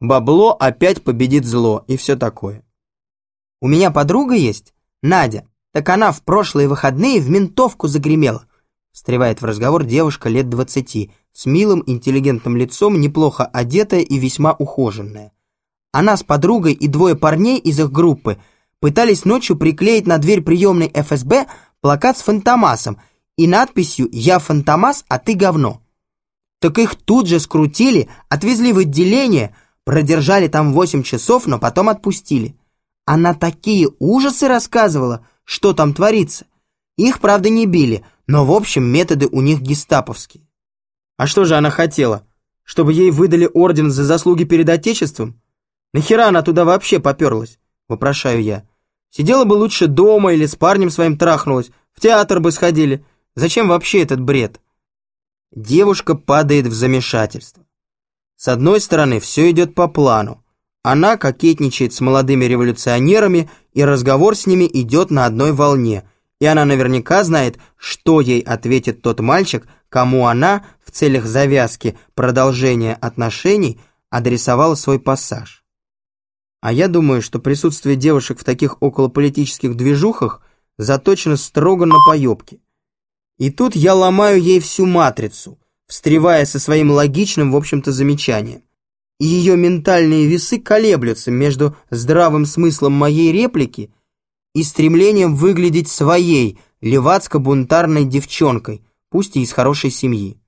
Бабло опять победит зло и все такое. У меня подруга есть, Надя. Так она в прошлые выходные в ментовку загремела. Встревает в разговор девушка лет двадцати, с милым интеллигентным лицом, неплохо одетая и весьма ухоженная. Она с подругой и двое парней из их группы пытались ночью приклеить на дверь приемной ФСБ плакат с Фантомасом и надписью «Я Фантомас, а ты говно». Так их тут же скрутили, отвезли в отделение, продержали там восемь часов, но потом отпустили. Она такие ужасы рассказывала, что там творится. Их, правда, не били, но, в общем, методы у них гестаповские. А что же она хотела? Чтобы ей выдали орден за заслуги перед Отечеством? Нахера она туда вообще поперлась? Вопрошаю я. Сидела бы лучше дома или с парнем своим трахнулась, в театр бы сходили. Зачем вообще этот бред? Девушка падает в замешательство. С одной стороны, все идет по плану. Она кокетничает с молодыми революционерами, и разговор с ними идет на одной волне. И она наверняка знает, что ей ответит тот мальчик, кому она в целях завязки продолжения отношений адресовала свой пассаж. А я думаю, что присутствие девушек в таких околополитических движухах заточено строго на поебки. И тут я ломаю ей всю матрицу, встревая со своим логичным, в общем-то, замечанием и ее ментальные весы колеблются между здравым смыслом моей реплики и стремлением выглядеть своей, левацко-бунтарной девчонкой, пусть и из хорошей семьи.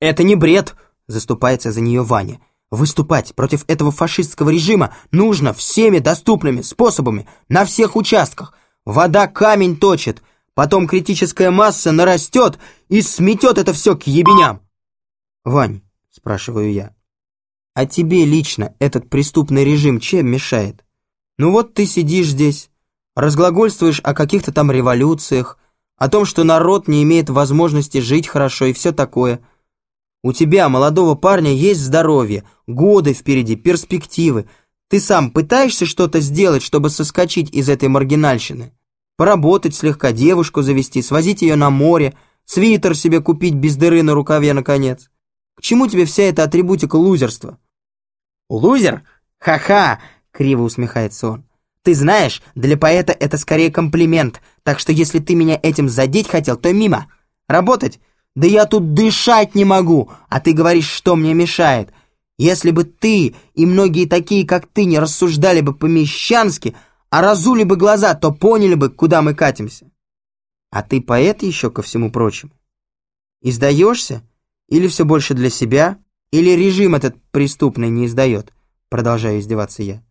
«Это не бред!» – заступается за нее Ваня. «Выступать против этого фашистского режима нужно всеми доступными способами, на всех участках. Вода камень точит, потом критическая масса нарастет и сметет это все к ебеням». «Вань», – спрашиваю я, а тебе лично этот преступный режим чем мешает? Ну вот ты сидишь здесь, разглагольствуешь о каких-то там революциях, о том, что народ не имеет возможности жить хорошо и все такое. У тебя, молодого парня, есть здоровье, годы впереди, перспективы. Ты сам пытаешься что-то сделать, чтобы соскочить из этой маргинальщины? Поработать слегка, девушку завести, свозить ее на море, свитер себе купить без дыры на рукаве, наконец. К чему тебе вся эта атрибутика лузерства? «Лузер? Ха-ха!» — криво усмехается он. «Ты знаешь, для поэта это скорее комплимент, так что если ты меня этим задеть хотел, то мимо. Работать? Да я тут дышать не могу, а ты говоришь, что мне мешает. Если бы ты и многие такие, как ты, не рассуждали бы по-мещански, а разули бы глаза, то поняли бы, куда мы катимся. А ты поэт еще, ко всему прочему? Издаешься? Или все больше для себя?» Или режим этот преступный не издает?» Продолжаю издеваться я.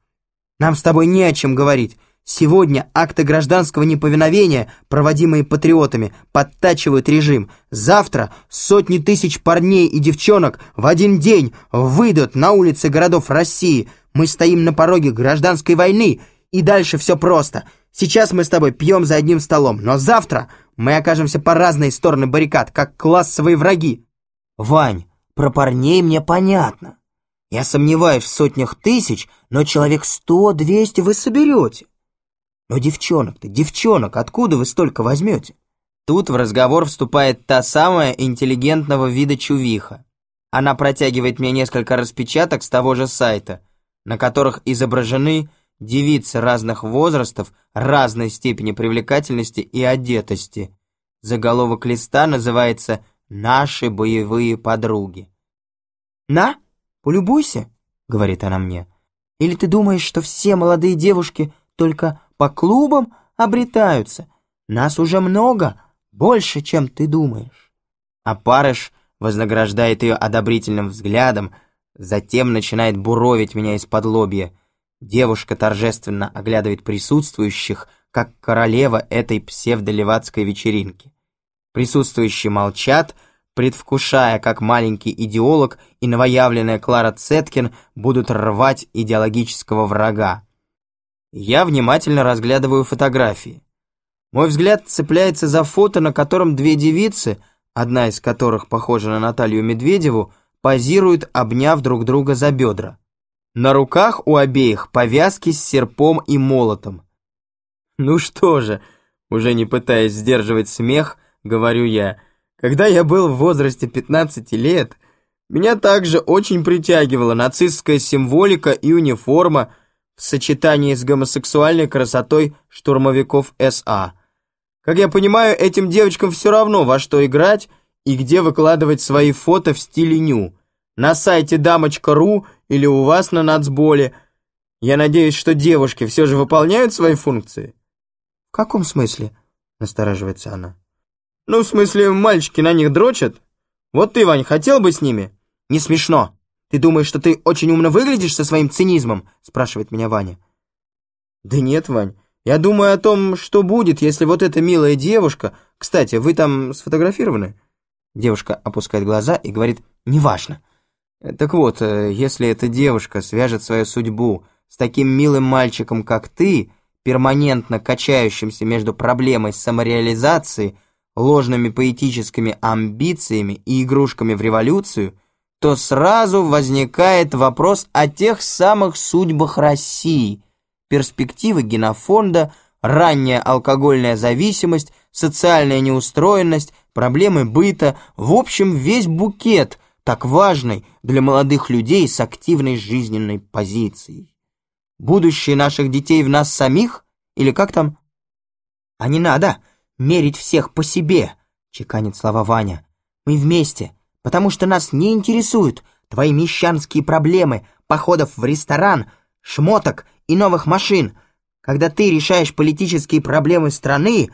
«Нам с тобой не о чем говорить. Сегодня акты гражданского неповиновения, проводимые патриотами, подтачивают режим. Завтра сотни тысяч парней и девчонок в один день выйдут на улицы городов России. Мы стоим на пороге гражданской войны, и дальше все просто. Сейчас мы с тобой пьем за одним столом, но завтра мы окажемся по разные стороны баррикад, как классовые враги. Вань, про парней мне понятно. Я сомневаюсь в сотнях тысяч, но человек сто-двести вы соберете. Но девчонок-то, девчонок, откуда вы столько возьмете? Тут в разговор вступает та самая интеллигентного вида чувиха. Она протягивает мне несколько распечаток с того же сайта, на которых изображены девицы разных возрастов, разной степени привлекательности и одетости. Заголовок листа называется наши боевые подруги. «На, полюбуйся», — говорит она мне. «Или ты думаешь, что все молодые девушки только по клубам обретаются? Нас уже много, больше, чем ты думаешь». А Парыш вознаграждает ее одобрительным взглядом, затем начинает буровить меня из-под лобья. Девушка торжественно оглядывает присутствующих, как королева этой псевдолевацкой вечеринки. Присутствующие молчат, предвкушая, как маленький идеолог и новоявленная Клара Цеткин будут рвать идеологического врага. Я внимательно разглядываю фотографии. Мой взгляд цепляется за фото, на котором две девицы, одна из которых похожа на Наталью Медведеву, позируют, обняв друг друга за бедра. На руках у обеих повязки с серпом и молотом. Ну что же, уже не пытаясь сдерживать смех, говорю я, когда я был в возрасте 15 лет, Меня также очень притягивала нацистская символика и униформа в сочетании с гомосексуальной красотой штурмовиков СА. Как я понимаю, этим девочкам все равно, во что играть и где выкладывать свои фото в стиле ню. На сайте дамочка.ру или у вас на нацболе. Я надеюсь, что девушки все же выполняют свои функции. «В каком смысле?» — настораживается она. «Ну, в смысле, мальчики на них дрочат? Вот ты, Вань, хотел бы с ними?» «Не смешно. Ты думаешь, что ты очень умно выглядишь со своим цинизмом?» спрашивает меня Ваня. «Да нет, Вань. Я думаю о том, что будет, если вот эта милая девушка... Кстати, вы там сфотографированы?» Девушка опускает глаза и говорит «неважно». «Так вот, э, если эта девушка свяжет свою судьбу с таким милым мальчиком, как ты, перманентно качающимся между проблемой самореализации, ложными поэтическими амбициями и игрушками в революцию, то сразу возникает вопрос о тех самых судьбах России, перспективы генофонда, ранняя алкогольная зависимость, социальная неустроенность, проблемы быта, в общем, весь букет, так важный для молодых людей с активной жизненной позицией. Будущее наших детей в нас самих? Или как там? А не надо мерить всех по себе, чеканит слова Ваня. Мы вместе, потому что нас не интересуют твои мещанские проблемы походов в ресторан, шмоток и новых машин. Когда ты решаешь политические проблемы страны,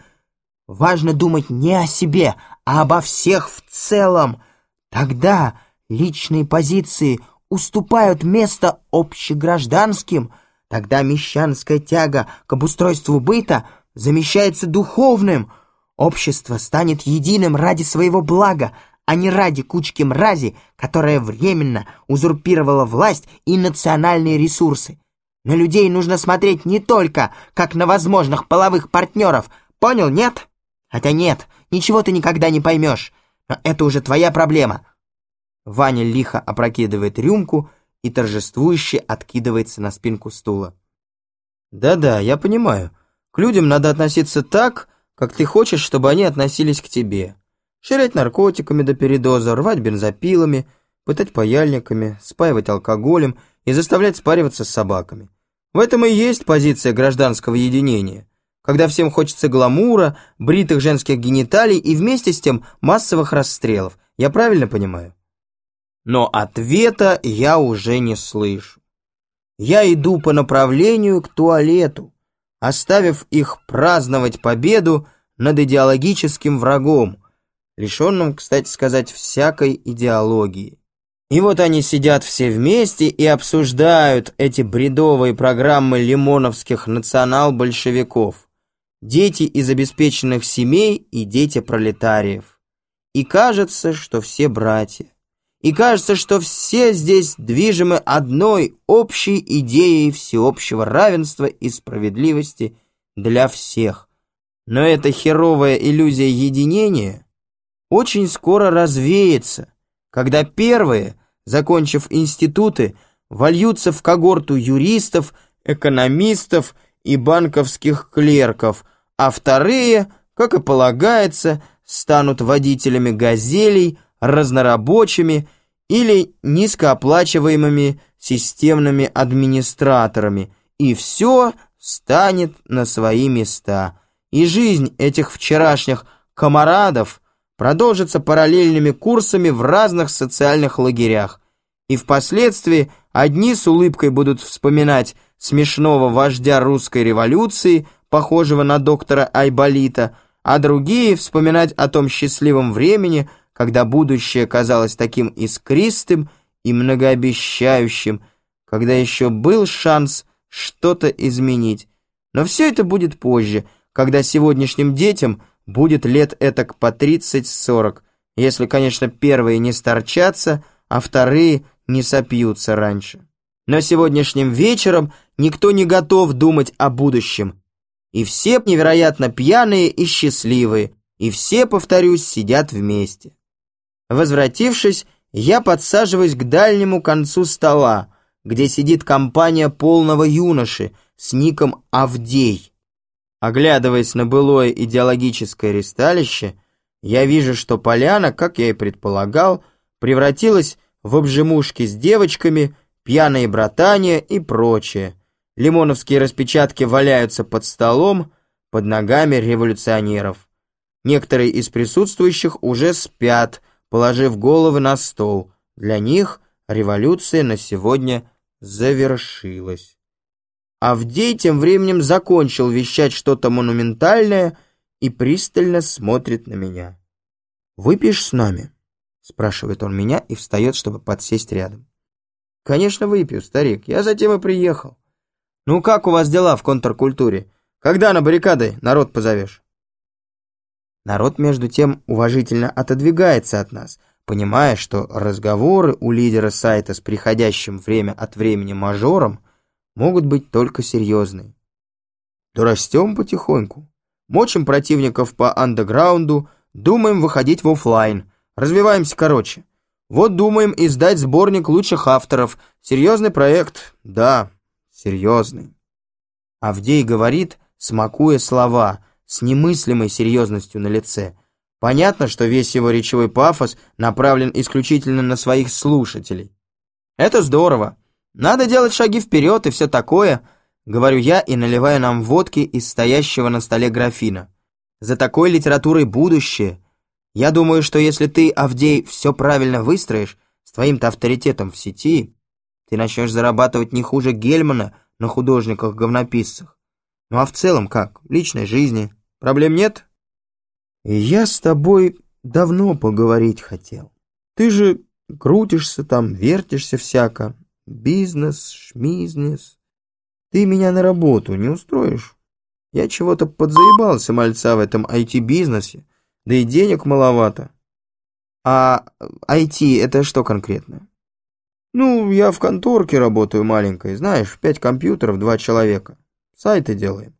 важно думать не о себе, а обо всех в целом. Тогда личные позиции уступают место общегражданским, тогда мещанская тяга к обустройству быта замещается духовным. Общество станет единым ради своего блага, а не ради кучки мрази, которая временно узурпировала власть и национальные ресурсы. На людей нужно смотреть не только как на возможных половых партнеров. Понял, нет? Хотя нет, ничего ты никогда не поймешь. Но это уже твоя проблема. Ваня лихо опрокидывает рюмку и торжествующе откидывается на спинку стула. «Да-да, я понимаю. К людям надо относиться так, как ты хочешь, чтобы они относились к тебе. Ширять наркотиками до передоза, рвать бензопилами, пытать паяльниками, спаивать алкоголем и заставлять спариваться с собаками. В этом и есть позиция гражданского единения, когда всем хочется гламура, бритых женских гениталий и вместе с тем массовых расстрелов. Я правильно понимаю? Но ответа я уже не слышу. Я иду по направлению к туалету, оставив их праздновать победу над идеологическим врагом, лишенным, кстати сказать, всякой идеологии. И вот они сидят все вместе и обсуждают эти бредовые программы лимоновских национал-большевиков. Дети из обеспеченных семей и дети пролетариев. И кажется, что все братья и кажется, что все здесь движимы одной общей идеей всеобщего равенства и справедливости для всех. Но эта херовая иллюзия единения очень скоро развеется, когда первые, закончив институты, вольются в когорту юристов, экономистов и банковских клерков, а вторые, как и полагается, станут водителями газелей, разнорабочими или низкооплачиваемыми системными администраторами, и все станет на свои места. И жизнь этих вчерашних комарадов продолжится параллельными курсами в разных социальных лагерях. И впоследствии одни с улыбкой будут вспоминать смешного вождя русской революции, похожего на доктора Айболита, а другие вспоминать о том счастливом времени, когда будущее казалось таким искристым и многообещающим, когда еще был шанс что-то изменить. Но все это будет позже, когда сегодняшним детям будет лет этак по 30-40, если, конечно, первые не сторчатся, а вторые не сопьются раньше. Но сегодняшним вечером никто не готов думать о будущем. И все невероятно пьяные и счастливые, и все, повторюсь, сидят вместе. Возвратившись, я подсаживаюсь к дальнему концу стола, где сидит компания полного юноши с ником Авдей. Оглядываясь на былое идеологическое ресталище, я вижу, что поляна, как я и предполагал, превратилась в обжимушке с девочками, пьяные братания и прочее. Лимоновские распечатки валяются под столом, под ногами революционеров. Некоторые из присутствующих уже спят, положив головы на стол. Для них революция на сегодня завершилась. Авдей тем временем закончил вещать что-то монументальное и пристально смотрит на меня. «Выпьешь с нами?» — спрашивает он меня и встает, чтобы подсесть рядом. «Конечно выпью, старик, я затем и приехал. Ну как у вас дела в контркультуре? Когда на баррикады народ позовешь?» Народ, между тем, уважительно отодвигается от нас, понимая, что разговоры у лидера сайта с приходящим время от времени мажором могут быть только серьезные. Да растем потихоньку. Мочим противников по андеграунду, думаем выходить в офлайн, развиваемся короче. Вот думаем издать сборник лучших авторов. Серьезный проект, да, серьезный. Авдей говорит, смакуя слова, с немыслимой серьезностью на лице. Понятно, что весь его речевой пафос направлен исключительно на своих слушателей. Это здорово. Надо делать шаги вперед и все такое, говорю я и наливаю нам водки из стоящего на столе графина. За такой литературой будущее. Я думаю, что если ты, Авдей, все правильно выстроишь, с твоим-то авторитетом в сети, ты начнешь зарабатывать не хуже Гельмана на художниках-говнописцах. Ну а в целом как? В личной жизни? Проблем нет? Я с тобой давно поговорить хотел. Ты же крутишься там, вертишься всяко. Бизнес, шмизнес. Ты меня на работу не устроишь? Я чего-то подзаебался мальца в этом IT-бизнесе, да и денег маловато. А IT это что конкретно? Ну, я в конторке работаю маленькой, знаешь, пять компьютеров, два человека. Сайты делаем.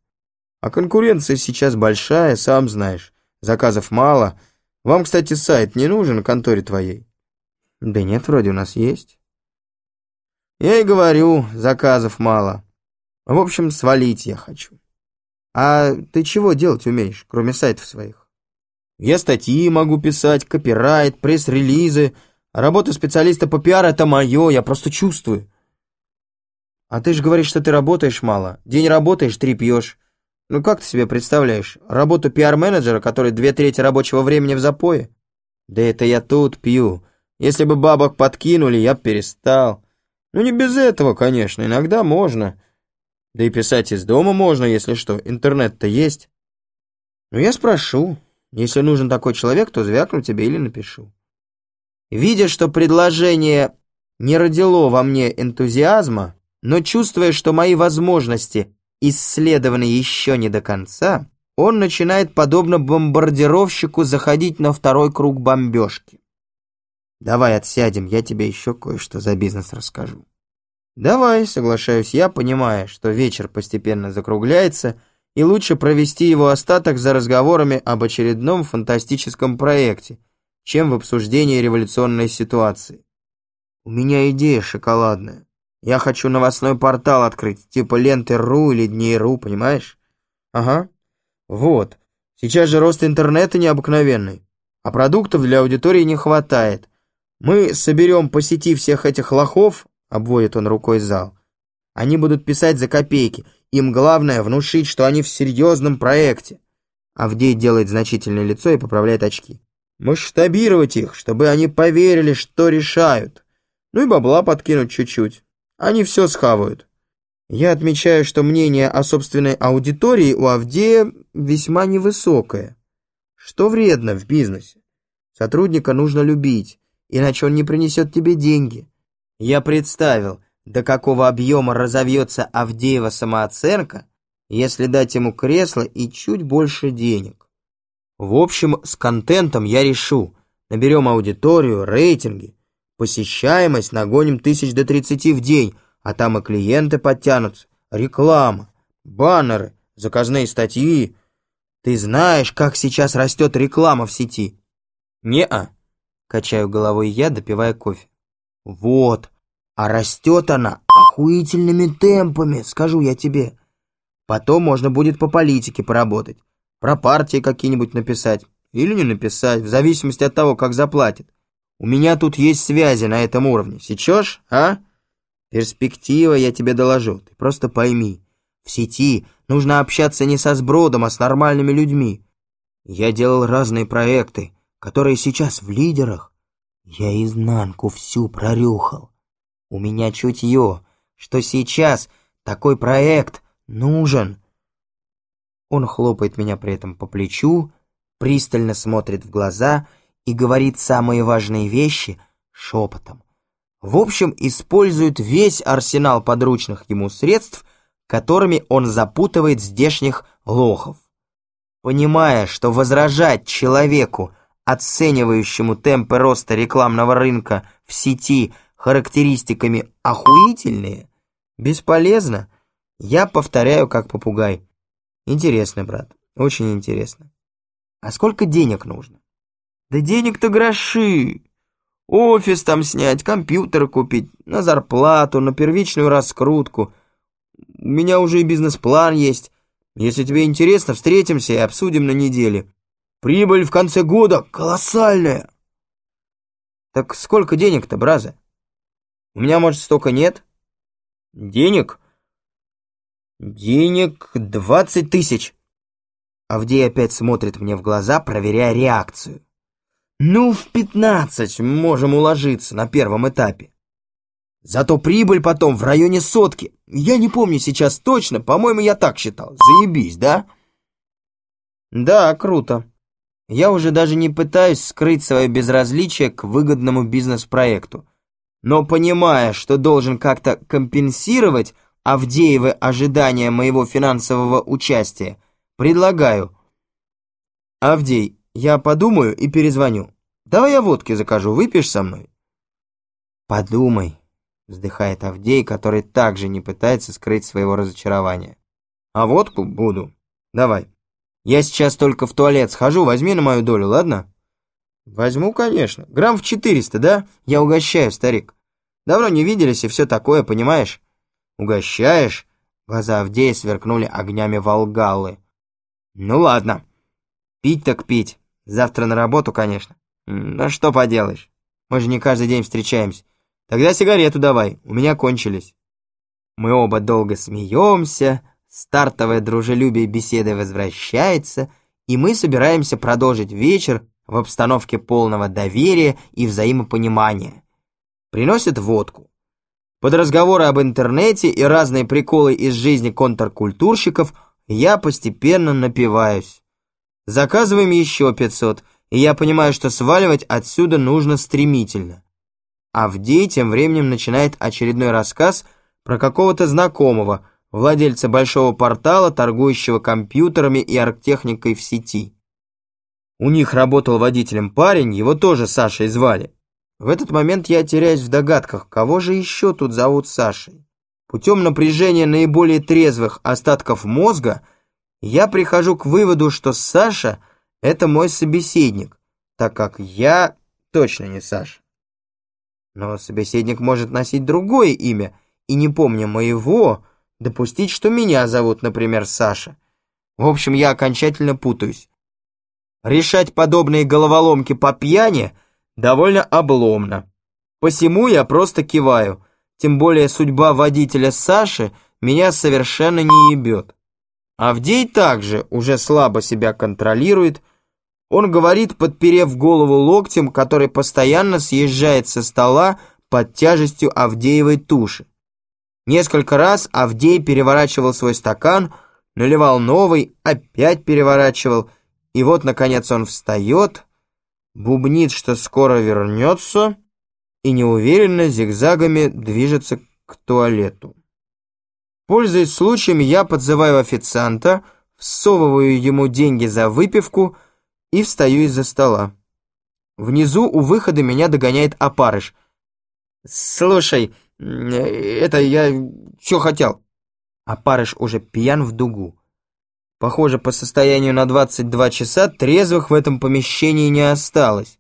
А конкуренция сейчас большая, сам знаешь. Заказов мало. Вам, кстати, сайт не нужен конторе твоей? Да нет, вроде у нас есть. Я и говорю, заказов мало. В общем, свалить я хочу. А ты чего делать умеешь, кроме сайтов своих? Я статьи могу писать, копирайт, пресс-релизы. Работа специалиста по пиар — это мое, я просто чувствую. А ты же говоришь, что ты работаешь мало. День работаешь, три пьешь. Ну как ты себе представляешь, работу пиар-менеджера, который две трети рабочего времени в запое? Да это я тут пью. Если бы бабок подкинули, я перестал. Ну не без этого, конечно, иногда можно. Да и писать из дома можно, если что, интернет-то есть. Ну я спрошу. Если нужен такой человек, то звякну тебе или напишу. Видя, что предложение не родило во мне энтузиазма, но чувствуя, что мои возможности исследованы еще не до конца, он начинает, подобно бомбардировщику, заходить на второй круг бомбежки. Давай отсядем, я тебе еще кое-что за бизнес расскажу. Давай, соглашаюсь я, понимая, что вечер постепенно закругляется, и лучше провести его остаток за разговорами об очередном фантастическом проекте, чем в обсуждении революционной ситуации. У меня идея шоколадная. Я хочу новостной портал открыть, типа ленты.ру или дней.ру, понимаешь? Ага. Вот. Сейчас же рост интернета необыкновенный, а продуктов для аудитории не хватает. Мы соберем по сети всех этих лохов, обводит он рукой зал. Они будут писать за копейки. Им главное внушить, что они в серьезном проекте. Авдей делает значительное лицо и поправляет очки. Масштабировать их, чтобы они поверили, что решают. Ну и бабла подкинуть чуть-чуть. Они все схавают. Я отмечаю, что мнение о собственной аудитории у Авдея весьма невысокое. Что вредно в бизнесе? Сотрудника нужно любить, иначе он не принесет тебе деньги. Я представил, до какого объема разовьется Авдеева самооценка, если дать ему кресло и чуть больше денег. В общем, с контентом я решу. Наберем аудиторию, рейтинги, Посещаемость нагоним тысяч до тридцати в день, а там и клиенты подтянутся. Реклама, баннеры, заказные статьи. Ты знаешь, как сейчас растет реклама в сети? Не-а, качаю головой я, допивая кофе. Вот, а растет она охуительными темпами, скажу я тебе. Потом можно будет по политике поработать, про партии какие-нибудь написать или не написать, в зависимости от того, как заплатят. У меня тут есть связи на этом уровне. Сечешь, а? Перспектива, я тебе доложу. Ты просто пойми. В сети нужно общаться не со сбродом, а с нормальными людьми. Я делал разные проекты, которые сейчас в лидерах. Я изнанку всю прорюхал. У меня чутье, что сейчас такой проект нужен. Он хлопает меня при этом по плечу, пристально смотрит в глаза и говорит самые важные вещи шепотом. В общем, использует весь арсенал подручных ему средств, которыми он запутывает здешних лохов. Понимая, что возражать человеку, оценивающему темпы роста рекламного рынка в сети характеристиками охуительные, бесполезно, я повторяю как попугай. Интересно, брат, очень интересно. А сколько денег нужно? Да денег-то гроши. Офис там снять, компьютер купить, на зарплату, на первичную раскрутку. У меня уже и бизнес-план есть. Если тебе интересно, встретимся и обсудим на неделе. Прибыль в конце года колоссальная. Так сколько денег-то, браза? У меня, может, столько нет? Денег? Денег двадцать тысяч. Авдей опять смотрит мне в глаза, проверяя реакцию. Ну, в пятнадцать можем уложиться на первом этапе. Зато прибыль потом в районе сотки. Я не помню сейчас точно, по-моему, я так считал. Заебись, да? Да, круто. Я уже даже не пытаюсь скрыть свое безразличие к выгодному бизнес-проекту. Но понимая, что должен как-то компенсировать Авдеевы ожидания моего финансового участия, предлагаю. Авдей, я подумаю и перезвоню. Давай я водки закажу, выпьешь со мной? Подумай, вздыхает Авдей, который также не пытается скрыть своего разочарования. А водку буду. Давай. Я сейчас только в туалет схожу, возьми на мою долю, ладно? Возьму, конечно. Грамм в 400, да? Я угощаю, старик. Давно не виделись и все такое, понимаешь? Угощаешь? Глаза Авдея сверкнули огнями Волгалы. Ну ладно. Пить так пить. Завтра на работу, конечно. Ну что поделаешь. Мы же не каждый день встречаемся. Тогда сигарету давай, у меня кончились. Мы оба долго смеемся, стартовое дружелюбие беседы возвращается, и мы собираемся продолжить вечер в обстановке полного доверия и взаимопонимания. Приносят водку. Под разговоры об интернете и разные приколы из жизни контркультурщиков я постепенно напиваюсь. Заказываем еще 500, и я понимаю, что сваливать отсюда нужно стремительно. Авдей тем временем начинает очередной рассказ про какого-то знакомого, владельца большого портала, торгующего компьютерами и арктехникой в сети. У них работал водителем парень, его тоже Сашей звали. В этот момент я теряюсь в догадках, кого же еще тут зовут Сашей. Путем напряжения наиболее трезвых остатков мозга я прихожу к выводу, что Саша — это мой собеседник, так как я точно не Саша. Но собеседник может носить другое имя, и не помня моего, допустить, что меня зовут, например, Саша. В общем, я окончательно путаюсь. Решать подобные головоломки по пьяни довольно обломно. Посему я просто киваю, тем более судьба водителя Саши меня совершенно не ебет. Авдей также уже слабо себя контролирует, он говорит, подперев голову локтем, который постоянно съезжает со стола под тяжестью Авдеевой туши. Несколько раз Авдей переворачивал свой стакан, наливал новый, опять переворачивал, и вот, наконец, он встает, бубнит, что скоро вернется, и неуверенно зигзагами движется к туалету. Пользуясь случаем, я подзываю официанта, всовываю ему деньги за выпивку — и встаю из-за стола. Внизу у выхода меня догоняет опарыш. «Слушай, это я что хотел?» Опарыш уже пьян в дугу. Похоже, по состоянию на 22 часа трезвых в этом помещении не осталось.